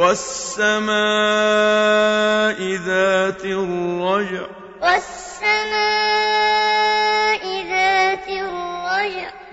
وَالسَّمَاءِ ذَاتِ الرَّجْعِ. وَالسَّمَاءِ ذَاتِ الرَّجْعِ.